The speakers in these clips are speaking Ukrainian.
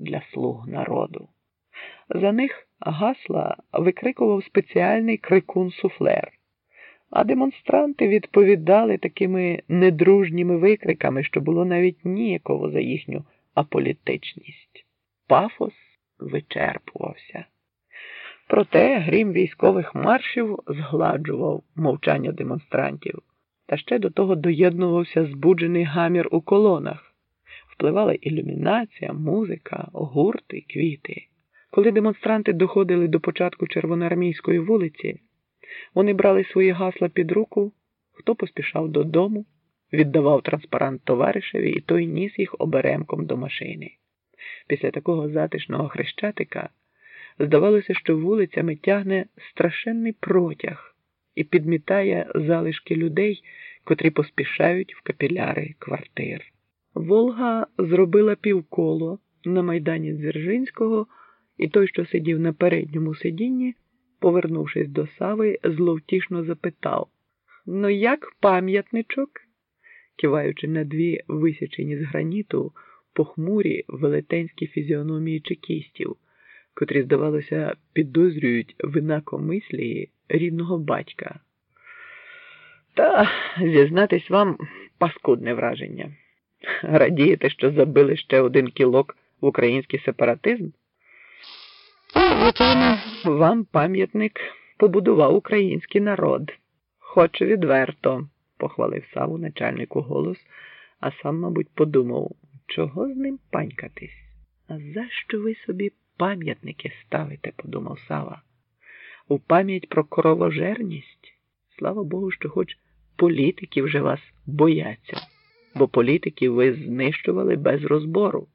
для слуг народу. За них гасла викрикував спеціальний крикун суфлер, а демонстранти відповідали такими недружніми викриками, що було навіть ніяково за їхню аполітичність. Пафос вичерпувався. Проте грім військових маршів згладжував мовчання демонстрантів, та ще до того доєднувався збуджений гамір у колонах. Впливала ілюмінація, музика, гурти, квіти. Коли демонстранти доходили до початку червоноармійської вулиці, вони брали свої гасла під руку, хто поспішав додому, віддавав транспарант товаришеві, і той ніс їх оберемком до машини. Після такого затишного хрещатика здавалося, що вулицями тягне страшенний протяг і підмітає залишки людей, котрі поспішають в капіляри квартир. Волга зробила півколо на майдані Дзержинського, і той, що сидів на передньому сидінні, повернувшись до Сави, зловтішно запитав Ну, як пам'ятничок? киваючи на дві висячені з граніту похмурі велетенські фізіономії чекістів, котрі, здавалося, підозрюють в інакомислії рідного батька. Та зізнатись вам паскудне враження. Радієте, що забили ще один кілок в український сепаратизм? Вам пам'ятник побудував український народ. Хоч відверто, похвалив Саву начальнику голос, а сам, мабуть, подумав, чого з ним панькатись? А за що ви собі пам'ятники ставите, подумав Сава. У пам'ять про кровожерність? Слава Богу, що хоч політики вже вас бояться, бо політиків ви знищували без розбору.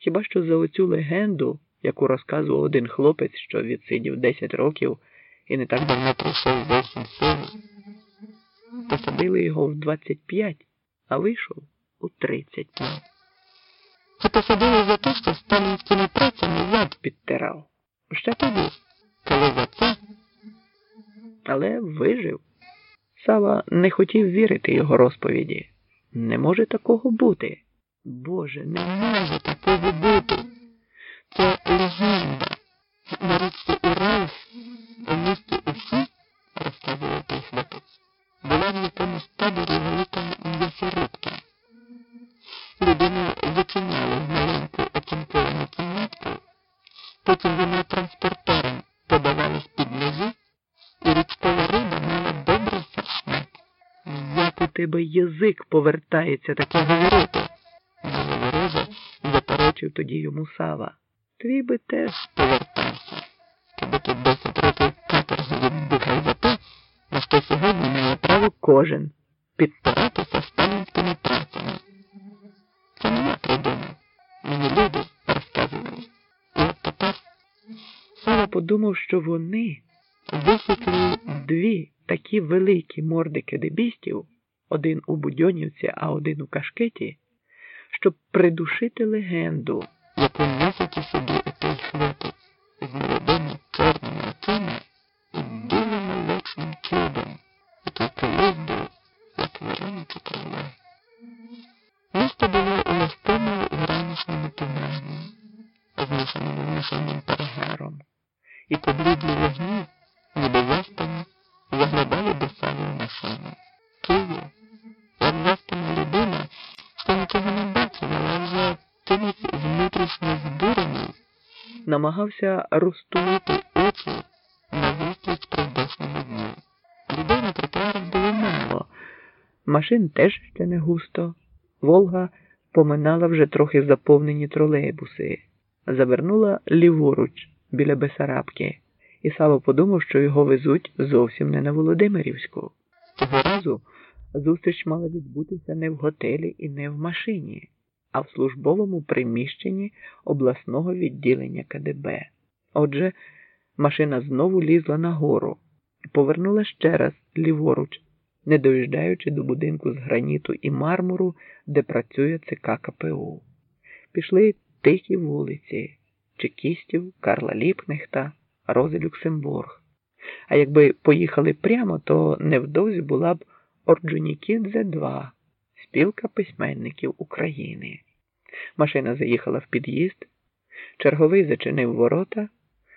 Хіба що за оцю легенду, яку розказував один хлопець, що відсидів 10 років і не так давно пройшов зовсім силу, посадили його в 25, а вийшов у 35. Чи посадили за те, що сталінськими працями зад Підтирав. ще тоді, коли за це але вижив. Сава не хотів вірити його розповіді. Не може такого бути. Боже, не може такого бути. це легенда. На річці Урал у місті Усі, розказував той хлопець, була в якомусь таборі велика м'ясорубка. Людина зачиняли у тебе язик повертається таке говорити? Ворожа заперечив тоді йому Сава. Твій би теж повертався. Тобі тут 10 років каторги відбухав за те, на що сьогодні має право кожен. підпиратися сталінськими працями. Це не я придумав. Мені люди розказували. І от тепер Сава подумав, що вони висвітлили дві такі великі морди кедебістів, один у Будьонівці, а один у Кашкеті, щоб придушити легенду. яку у собі отой хлопець з молодими чорними очима і білим молочним чудом, який колись як Вероніка крила. Місто було у легкому вранішньому тумані, змішаному мішаним перегаром, і поблідлі вогні, ніби заспані, заглядали до салі в машину. Київ, заспана людина, що нічого не бачив, але вже чимось внутрішньо збурений, намагався розтулити очі назустріч прийдешньому дню. Людей на тротуарах було мало. Машин теж ще не густо. Волга поминала вже трохи заповнені тролейбуси, завернула ліворуч біля Бесарабки, і Сава подумав, що його везуть зовсім не на Володимирівську. Цього разу зустріч мала відбутися не в готелі і не в машині, а в службовому приміщенні обласного відділення КДБ. Отже, машина знову лізла нагору і повернула ще раз ліворуч, не доїжджаючи до будинку з граніту і мармуру, де працює ЦК КПУ. Пішли тихі вулиці Чекістів, Карла Ліпнехта, Рози Люксембург. А якби поїхали прямо, то невдовзі була б Орджонікідзе 2 спілка письменників України. Машина заїхала в під'їзд, Черговий зачинив ворота